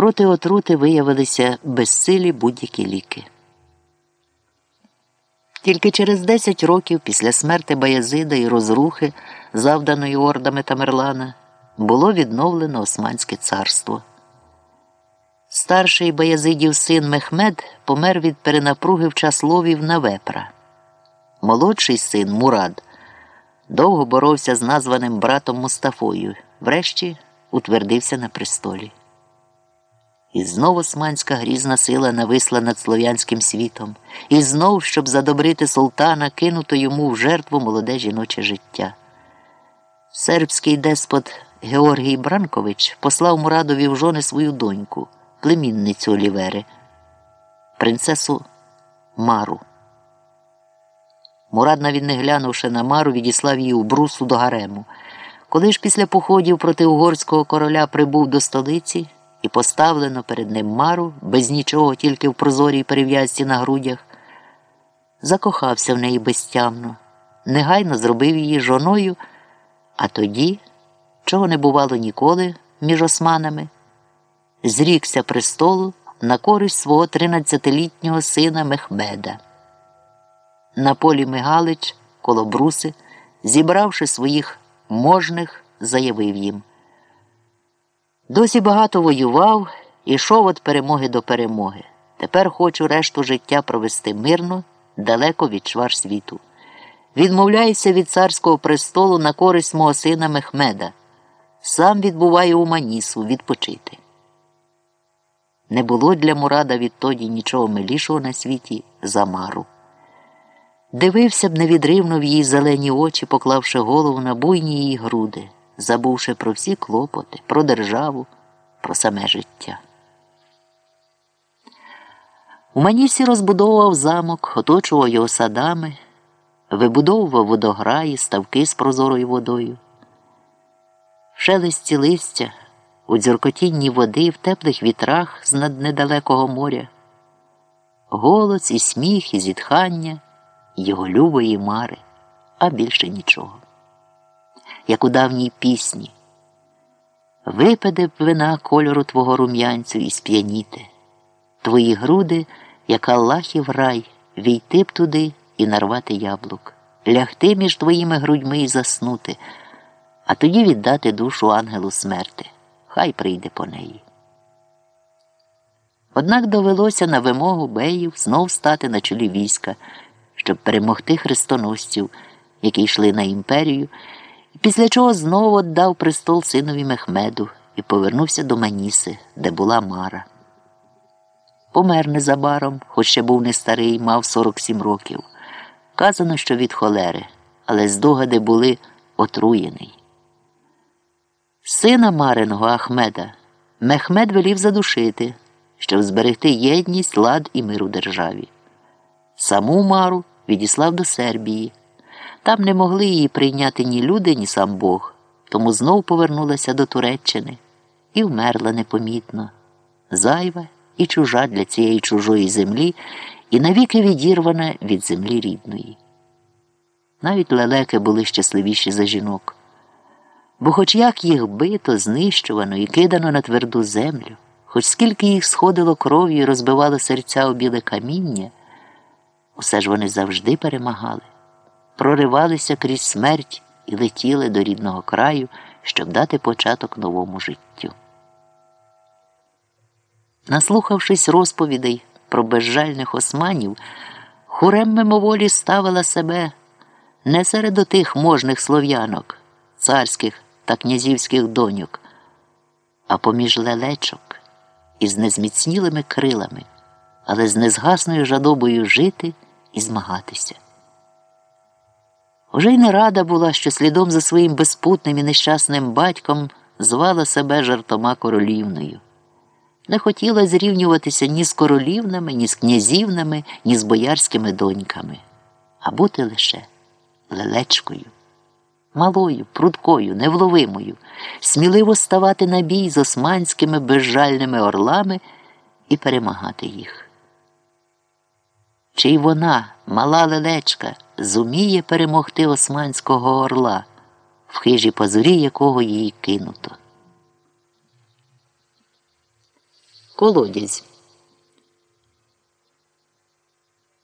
Проти отрути виявилися безсилі будь-які ліки. Тільки через 10 років після смерти Баязида і розрухи, завданої ордами Тамерлана, було відновлено Османське царство. Старший Баязидів син Мехмед помер від перенапруги в час ловів на вепра. Молодший син Мурад довго боровся з названим братом Мустафою, врешті утвердився на престолі. І знов османська грізна сила нависла над слов'янським світом, і знов, щоб задобрити султана, кинуто йому в жертву молоде жіноче життя. Сербський деспот Георгій Бранкович послав Мурадові в жони свою доньку, племінницю Олівери, принцесу Мару. Мурад, навіть не глянувши на Мару, відіслав її у брусу до гарему. Коли ж після походів проти угорського короля прибув до столиці і поставлено перед ним Мару, без нічого, тільки в прозорій перев'язці на грудях, закохався в неї безтямно, негайно зробив її жоною, а тоді, чого не бувало ніколи між османами, зрікся престолу на користь свого тринадцятилітнього сина Мехмеда. На полі Мигалич коло бруси, зібравши своїх можних, заявив їм. Досі багато воював і йшов від перемоги до перемоги. Тепер хочу решту життя провести мирно, далеко від чвар світу. Відмовляюся від царського престолу на користь мого сина Мехмеда. Сам відбуваю у Манісу відпочити. Не було для Мурада відтоді нічого милішого на світі за Мару. Дивився б невідривно в її зелені очі, поклавши голову на буйні її груди, забувши про всі клопоти, про державу, про саме життя. У Манісі розбудовував замок, оточував його садами, вибудовував водограї, ставки з прозорою водою. В шелесті листя, у дзюркотінні води, в теплих вітрах з над недалекого моря, голос і сміх, і зітхання його любої мари, а більше нічого. Як у давній пісні, випаде б вина кольору твого рум'янцю і сп'яніти, твої груди, як Аллахів рай, війти б туди і нарвати яблук, лягти між твоїми грудьми і заснути, а тоді віддати душу ангелу смерти. Хай прийде по неї. Однак довелося на вимогу беїв знов стати на чолі війська щоб перемогти хрестоносців, які йшли на імперію, після чого знову віддав престол синові Мехмеду і повернувся до Маніси, де була Мара. Помер незабаром, хоч ще був не старий, мав 47 років. Казано, що від холери, але здогади були отруєний. Сина Мариного Ахмеда Мехмед велів задушити, щоб зберегти єдність, лад і мир у державі. Саму Мару відіслав до Сербії. Там не могли її прийняти ні люди, ні сам Бог, тому знов повернулася до Туреччини і вмерла непомітно, зайва і чужа для цієї чужої землі, і навіки відірвана від землі рідної. Навіть лелеки були щасливіші за жінок. Бо, хоч як їх бито, знищувано і кидано на тверду землю, хоч скільки їх сходило кров'ю і розбивало серця у біле каміння. Усе ж вони завжди перемагали, проривалися крізь смерть і летіли до рідного краю, щоб дати початок новому життю. Наслухавшись розповідей про безжальних османів, хурем мимоволі ставила себе не серед отих можних слов'янок, царських та князівських доньок, а поміж лелечок із незміцнілими крилами але з незгасною жадобою жити і змагатися. Уже й не рада була, що слідом за своїм безпутним і нещасним батьком звала себе жартома королівною. Не хотіла зрівнюватися ні з королівнами, ні з князівнами, ні з боярськими доньками, а бути лише лелечкою, малою, прудкою, невловимою, сміливо ставати на бій з османськими безжальними орлами і перемагати їх. Чи й вона, мала лелечка, зуміє перемогти османського орла, в хижі пазурі якого її кинуто. колодязь.